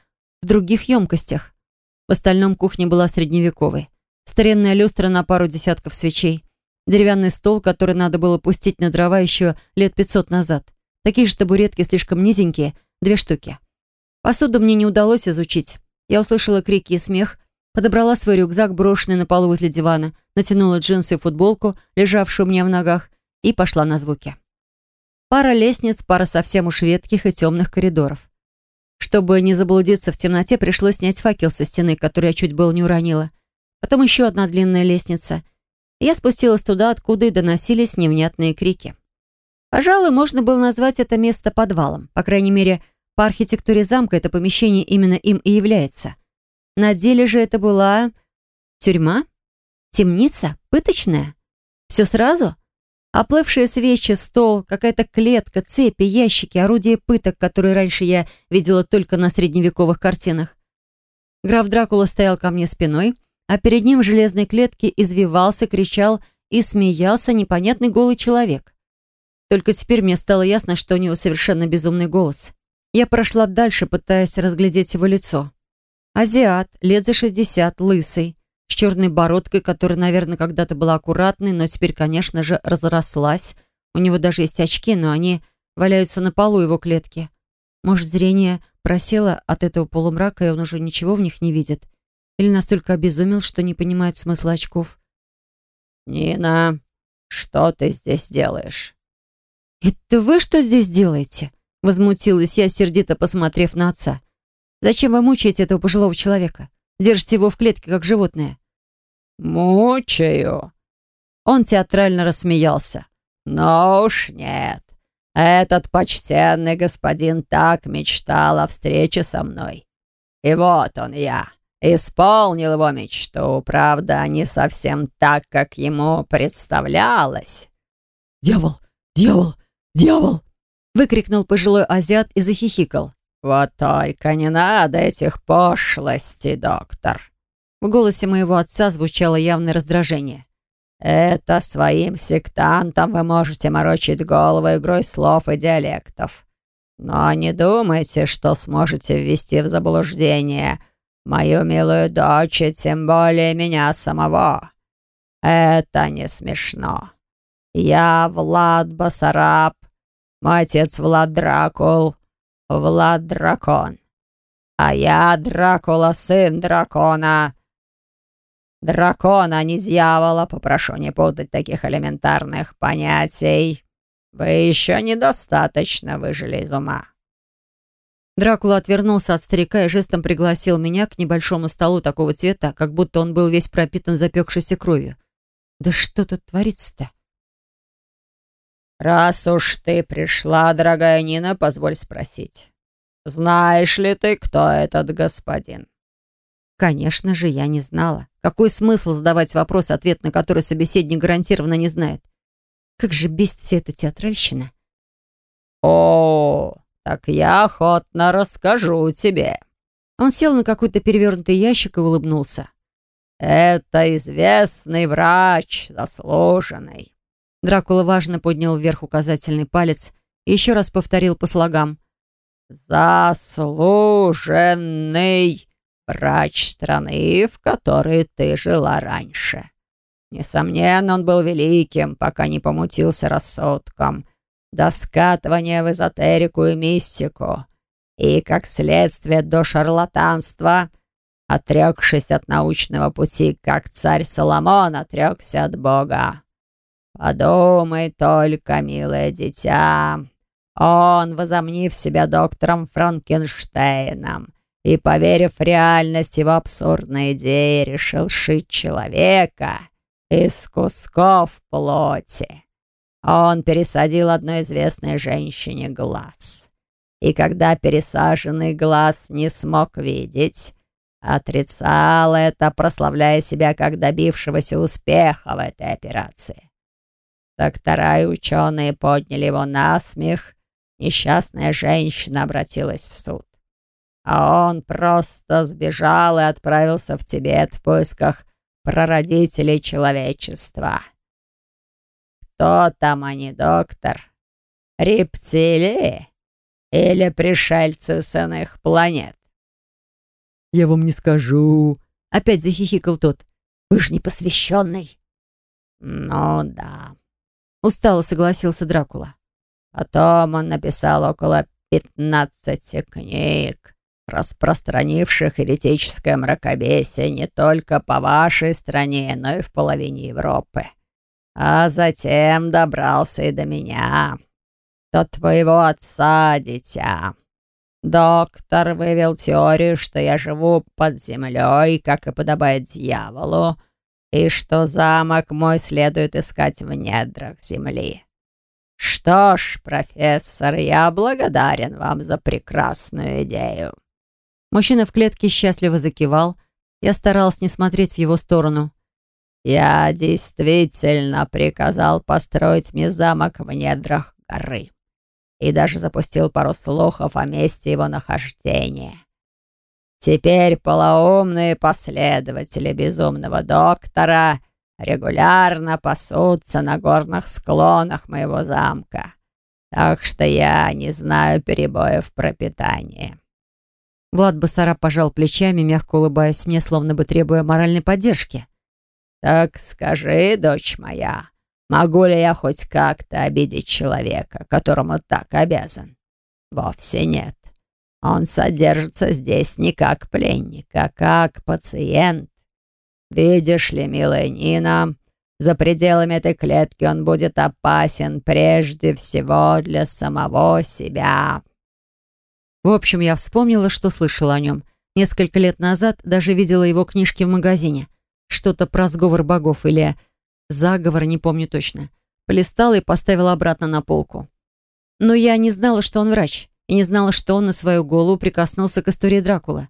в других емкостях. В остальном кухня была средневековой. Старинная люстра на пару десятков свечей. Деревянный стол, который надо было пустить на дрова еще лет пятьсот назад. Такие же табуретки слишком низенькие, две штуки. Посуду мне не удалось изучить. Я услышала крики и смех, подобрала свой рюкзак, брошенный на полу возле дивана, натянула джинсы и футболку, лежавшую у меня в ногах, и пошла на звуки. Пара лестниц, пара совсем уж ветких и темных коридоров. Чтобы не заблудиться в темноте, пришлось снять факел со стены, который я чуть было не уронила. Потом еще одна длинная лестница. Я спустилась туда, откуда и доносились невнятные крики. Пожалуй, можно было назвать это место подвалом. По крайней мере, по архитектуре замка это помещение именно им и является. На деле же это была... тюрьма? Темница? Пыточная? Все сразу? Оплывшие свечи, стол, какая-то клетка, цепи, ящики, орудия пыток, которые раньше я видела только на средневековых картинах. Граф Дракула стоял ко мне спиной, а перед ним в железной клетке извивался, кричал и смеялся непонятный голый человек. Только теперь мне стало ясно, что у него совершенно безумный голос. Я прошла дальше, пытаясь разглядеть его лицо. Азиат, лет за шестьдесят, лысый, с черной бородкой, которая, наверное, когда-то была аккуратной, но теперь, конечно же, разрослась. У него даже есть очки, но они валяются на полу его клетки. Может, зрение просело от этого полумрака, и он уже ничего в них не видит? Или настолько обезумел, что не понимает смысла очков? «Нина, что ты здесь делаешь?» «Это вы что здесь делаете?» Возмутилась я, сердито посмотрев на отца. «Зачем вы мучаете этого пожилого человека? Держите его в клетке, как животное». «Мучаю». Он театрально рассмеялся. «Но уж нет. Этот почтенный господин так мечтал о встрече со мной. И вот он я. Исполнил его мечту, правда, не совсем так, как ему представлялось». «Дьявол! Дьявол! Дьявол!» выкрикнул пожилой азиат и захихикал. «Вот только не надо этих пошлостей, доктор!» В голосе моего отца звучало явное раздражение. «Это своим сектантам вы можете морочить голову игрой слов и диалектов. Но не думайте, что сможете ввести в заблуждение мою милую дочь, и тем более меня самого. Это не смешно. Я Влад Басараб, мой отец Влад Дракул, Влад Дракон. А я Дракула, сын дракона. Дракона, не дьявола, попрошу не путать таких элементарных понятий. Вы еще недостаточно выжили из ума. Дракула отвернулся от старика и жестом пригласил меня к небольшому столу такого цвета, как будто он был весь пропитан запекшейся кровью. Да что тут творится-то? «Раз уж ты пришла, дорогая Нина, позволь спросить, знаешь ли ты, кто этот господин?» Конечно же, я не знала. Какой смысл задавать вопрос, ответ на который собеседник гарантированно не знает? Как же бесит вся эта театральщина. «О, так я охотно расскажу тебе». Он сел на какой-то перевернутый ящик и улыбнулся. «Это известный врач, заслуженный. Дракула важно поднял вверх указательный палец и еще раз повторил по слогам. «Заслуженный врач страны, в которой ты жила раньше. Несомненно, он был великим, пока не помутился рассудком, до скатывания в эзотерику и мистику, и, как следствие, до шарлатанства, отрекшись от научного пути, как царь Соломон отрекся от Бога. «Подумай только, милое дитя, он, возомнив себя доктором Франкенштейном и, поверив в реальность его абсурдной идеи, решил шить человека из кусков плоти. Он пересадил одной известной женщине глаз. И когда пересаженный глаз не смог видеть, отрицал это, прославляя себя как добившегося успеха в этой операции. Доктора и ученые подняли его на смех, несчастная женщина обратилась в суд. А он просто сбежал и отправился в Тибет в поисках прародителей человечества. Кто там они, доктор? Рептилии или пришельцы с иных планет? «Я вам не скажу», — опять захихикал тот. «Вы же не посвященный». «Ну да», — устало согласился Дракула. «Потом он написал около пятнадцати книг, распространивших еретическое мракобесие не только по вашей стране, но и в половине Европы. А затем добрался и до меня, до твоего отца, дитя. Доктор вывел теорию, что я живу под землей, как и подобает дьяволу, и что замок мой следует искать в недрах земли. Что ж, профессор, я благодарен вам за прекрасную идею. Мужчина в клетке счастливо закивал. Я старалась не смотреть в его сторону. «Я действительно приказал построить мне замок в недрах горы и даже запустил пару слухов о месте его нахождения. Теперь полоумные последователи безумного доктора регулярно пасутся на горных склонах моего замка, так что я не знаю перебоев в пропитании». Влад Басара пожал плечами, мягко улыбаясь мне, словно бы требуя моральной поддержки. «Так скажи, дочь моя, могу ли я хоть как-то обидеть человека, которому так обязан?» «Вовсе нет. Он содержится здесь не как пленник, а как пациент. Видишь ли, милая Нина, за пределами этой клетки он будет опасен прежде всего для самого себя». В общем, я вспомнила, что слышала о нем. Несколько лет назад даже видела его книжки в магазине. Что-то про сговор богов или заговор, не помню точно. Полистала и поставила обратно на полку. Но я не знала, что он врач, и не знала, что он на свою голову прикоснулся к истории Дракулы.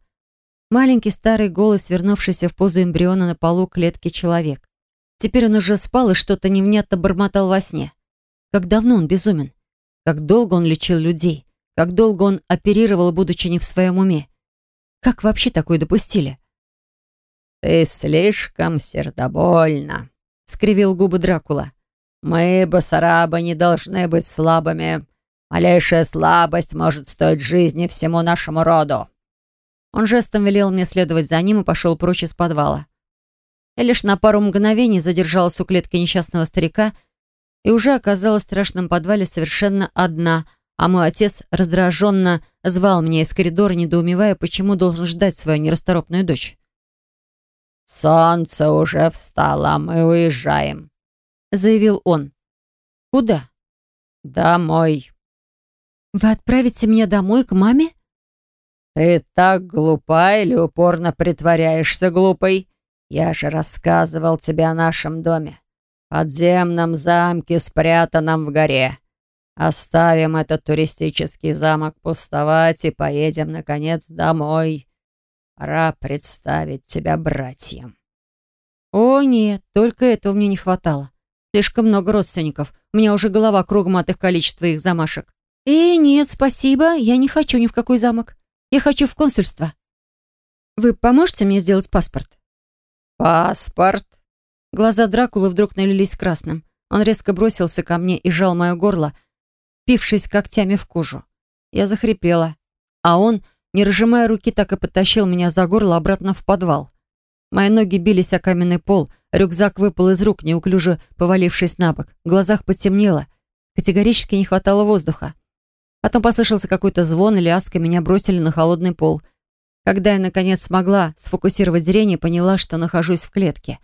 Маленький старый голос, вернувшийся в позу эмбриона на полу клетки человек. Теперь он уже спал и что-то невнятно бормотал во сне. Как давно он безумен? Как долго он лечил людей? Как долго он оперировал, будучи не в своем уме? Как вообще такое допустили? «Ты слишком сердобольна», — скривил губы Дракула. «Мы, Басараба, не должны быть слабыми. Малейшая слабость может стоить жизни всему нашему роду». Он жестом велел мне следовать за ним и пошел прочь из подвала. Я лишь на пару мгновений задержалась у клетки несчастного старика и уже оказалась в страшном подвале совершенно одна — а мой отец раздраженно звал меня из коридора, недоумевая, почему должен ждать свою нерасторопную дочь. «Солнце уже встало, мы уезжаем», — заявил он. «Куда?» «Домой». «Вы отправите меня домой к маме?» «Ты так глупа или упорно притворяешься глупой? Я же рассказывал тебе о нашем доме, подземном замке, спрятанном в горе. Оставим этот туристический замок пустовать и поедем, наконец, домой. Пора представить тебя братьям». «О, нет, только этого мне не хватало. Слишком много родственников. У меня уже голова кругом от их количества их замашек. «Э, нет, спасибо, я не хочу ни в какой замок. Я хочу в консульство. Вы поможете мне сделать паспорт?» «Паспорт?» Глаза Дракулы вдруг налились красным. Он резко бросился ко мне и сжал мое горло, впившись когтями в кожу. Я захрипела, а он, не разжимая руки, так и потащил меня за горло обратно в подвал. Мои ноги бились о каменный пол, рюкзак выпал из рук, неуклюже повалившись на бок. В глазах потемнело. Категорически не хватало воздуха. Потом послышался какой-то звон, и лязг, и меня бросили на холодный пол. Когда я, наконец, смогла сфокусировать зрение, поняла, что нахожусь в клетке.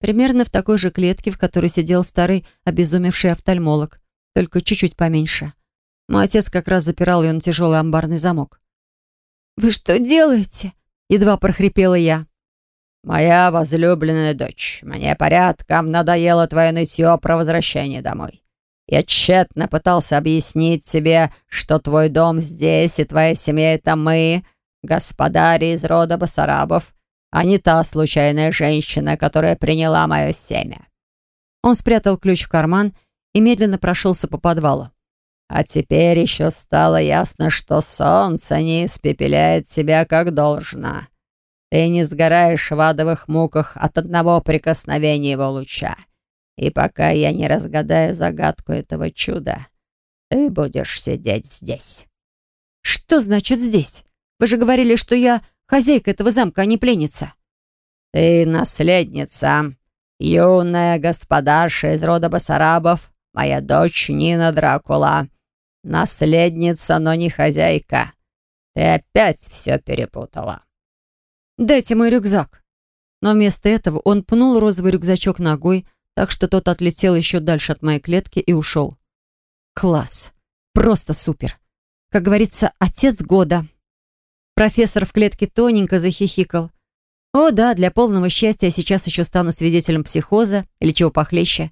Примерно в такой же клетке, в которой сидел старый обезумевший офтальмолог только чуть-чуть поменьше. Мой отец как раз запирал ее на тяжелый амбарный замок. «Вы что делаете?» — едва прохрипела я. «Моя возлюбленная дочь, мне порядком надоело твое нытье про возвращение домой. Я тщетно пытался объяснить тебе, что твой дом здесь и твоя семья — это мы, господари из рода Басарабов, а не та случайная женщина, которая приняла мое семя». Он спрятал ключ в карман и медленно прошелся по подвалу. «А теперь еще стало ясно, что солнце не испепеляет тебя как должно. Ты не сгораешь в адовых муках от одного прикосновения его луча. И пока я не разгадаю загадку этого чуда, ты будешь сидеть здесь». «Что значит здесь? Вы же говорили, что я хозяйка этого замка, а не пленница». «Ты наследница, юная господарша из рода Басарабов, моя дочь Нина Дракула. Наследница, но не хозяйка. Ты опять все перепутала». «Дайте мой рюкзак». Но вместо этого он пнул розовый рюкзачок ногой, так что тот отлетел еще дальше от моей клетки и ушел. Класс. Просто супер. Как говорится, отец года. Профессор в клетке тоненько захихикал. О да, для полного счастья я сейчас еще стану свидетелем психоза или чего похлеще.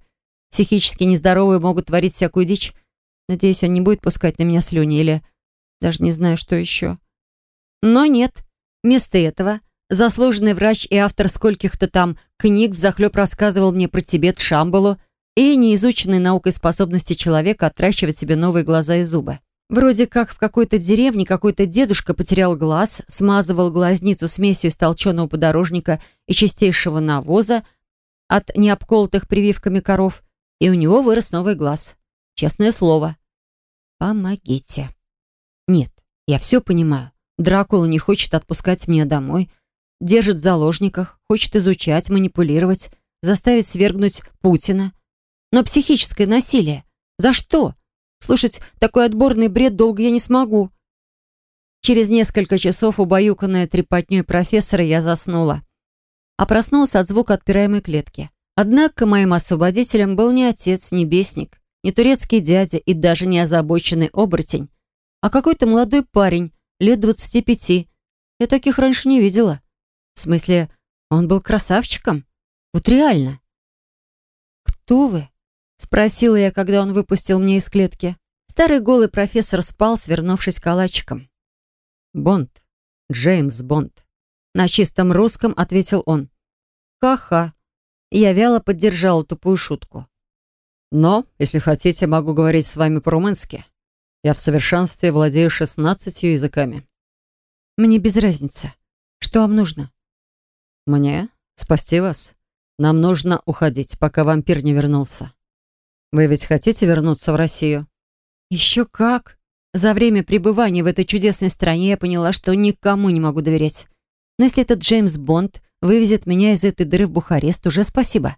Психически нездоровые могут творить всякую дичь. Надеюсь, он не будет пускать на меня слюни или... Даже не знаю, что еще. Но нет. Вместо этого Заслуженный врач и автор скольких-то там книг взахлеб рассказывал мне про Тибет, Шамбалу и неизученные наукой способности человека отращивать себе новые глаза и зубы. Вроде как в какой-то деревне какой-то дедушка потерял глаз, смазывал глазницу смесью из толченого подорожника и чистейшего навоза от необколотых прививками коров, и у него вырос новый глаз. Честное слово. Помогите. Нет, я все понимаю. Дракула не хочет отпускать меня домой, держит в заложниках, хочет изучать, манипулировать, заставить свергнуть Путина. Но психическое насилие. За что? Слушать такой отборный бред долго я не смогу. Через несколько часов, убаюканная трепотней профессора, я заснула. А проснулась от звука отпираемой клетки. Однако моим освободителем был не отец, не бесник, не турецкий дядя и даже не озабоченный оборотень, а какой-то молодой парень, лет двадцати пяти. Я таких раньше не видела. В смысле, он был красавчиком? Вот реально. «Кто вы?» — спросила я, когда он выпустил меня из клетки. Старый голый профессор спал, свернувшись калачиком. «Бонд. Джеймс Бонд». На чистом русском ответил он. «Ха-ха». Я вяло поддержала тупую шутку. «Но, если хотите, могу говорить с вами по-румынски. Я в совершенстве владею шестнадцатью языками». «Мне без разницы. Что вам нужно?» «Мне? Спасти вас? Нам нужно уходить, пока вампир не вернулся. Вы ведь хотите вернуться в Россию?» «Еще как!» За время пребывания в этой чудесной стране я поняла, что никому не могу доверять. Но если этот Джеймс Бонд вывезет меня из этой дыры в Бухарест, уже спасибо.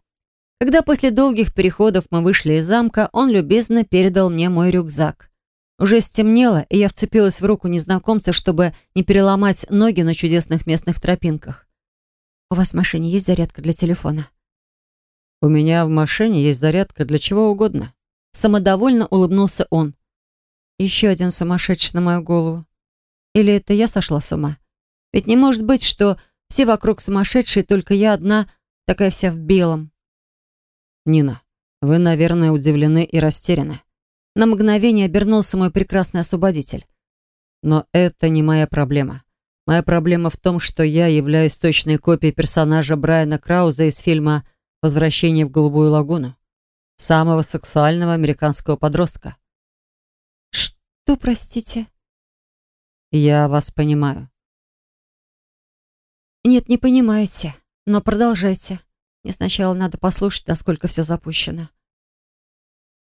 Когда после долгих переходов мы вышли из замка, он любезно передал мне мой рюкзак. Уже стемнело, и я вцепилась в руку незнакомца, чтобы не переломать ноги на чудесных местных тропинках. «У вас в машине есть зарядка для телефона?» «У меня в машине есть зарядка для чего угодно». Самодовольно улыбнулся он. Еще один сумасшедший на мою голову. Или это я сошла с ума? Ведь не может быть, что все вокруг сумасшедшие, только я одна, такая вся в белом. «Нина, вы, наверное, удивлены и растеряны». На мгновение обернулся мой прекрасный освободитель. «Но это не моя проблема. Моя проблема в том, что я являюсь точной копией персонажа Брайана Крауза из фильма «Возвращение в Голубую лагуну». Самого сексуального американского подростка. Что, простите? Я вас понимаю. Нет, не понимаете. Но продолжайте. Мне сначала надо послушать, насколько все запущено.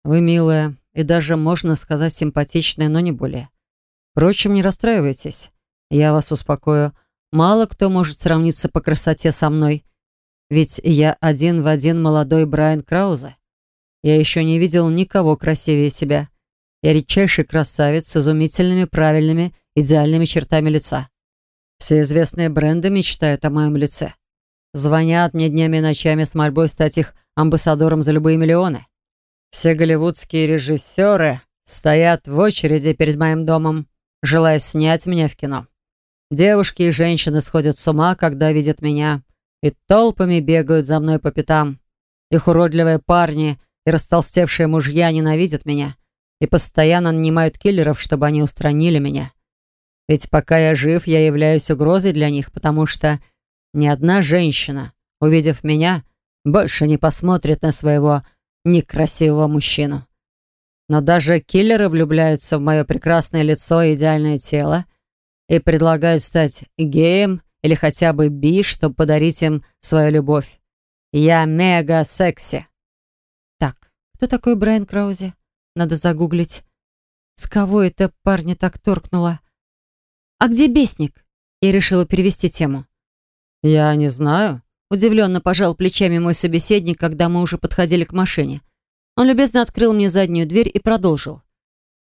Вы милая и даже, можно сказать, симпатичная, но не более. Впрочем, не расстраивайтесь. Я вас успокою. Мало кто может сравниться по красоте со мной. Ведь я один в один молодой Брайан Краузе. Я еще не видел никого красивее себя. Я редчайший красавец с изумительными, правильными, идеальными чертами лица. Все известные бренды мечтают о моем лице. Звонят мне днями и ночами с мольбой стать их амбассадором за любые миллионы. Все голливудские режиссеры стоят в очереди перед моим домом, желая снять меня в кино. Девушки и женщины сходят с ума, когда видят меня, и толпами бегают за мной по пятам. Их уродливые парни и растолстевшие мужья ненавидят меня и постоянно нанимают киллеров, чтобы они устранили меня. Ведь пока я жив, я являюсь угрозой для них, потому что ни одна женщина, увидев меня, больше не посмотрит на своего некрасивого мужчину. Но даже киллеры влюбляются в мое прекрасное лицо и идеальное тело и предлагают стать геем или хотя бы би, чтобы подарить им свою любовь. Я мега-секси. Так, кто такой Брайан Краузи? Надо загуглить. С кого это парня так торкнуло? А где бесник? Я решила перевести тему. Я не знаю. Удивленно пожал плечами мой собеседник, когда мы уже подходили к машине. Он любезно открыл мне заднюю дверь и продолжил.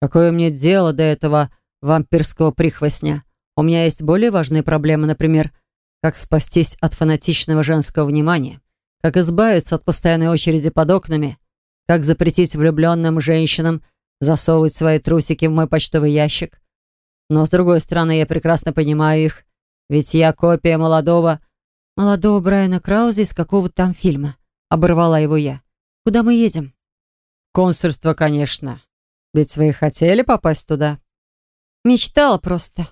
«Какое мне дело до этого вампирского прихвостня? У меня есть более важные проблемы, например, как спастись от фанатичного женского внимания, как избавиться от постоянной очереди под окнами, как запретить влюбленным женщинам засовывать свои трусики в мой почтовый ящик. Но, с другой стороны, я прекрасно понимаю их, ведь я копия молодого... Молодого Брайана Краузи из какого-то там фильма. Оборвала его я. Куда мы едем? Консульство, конечно. Ведь вы хотели попасть туда? Мечтала просто.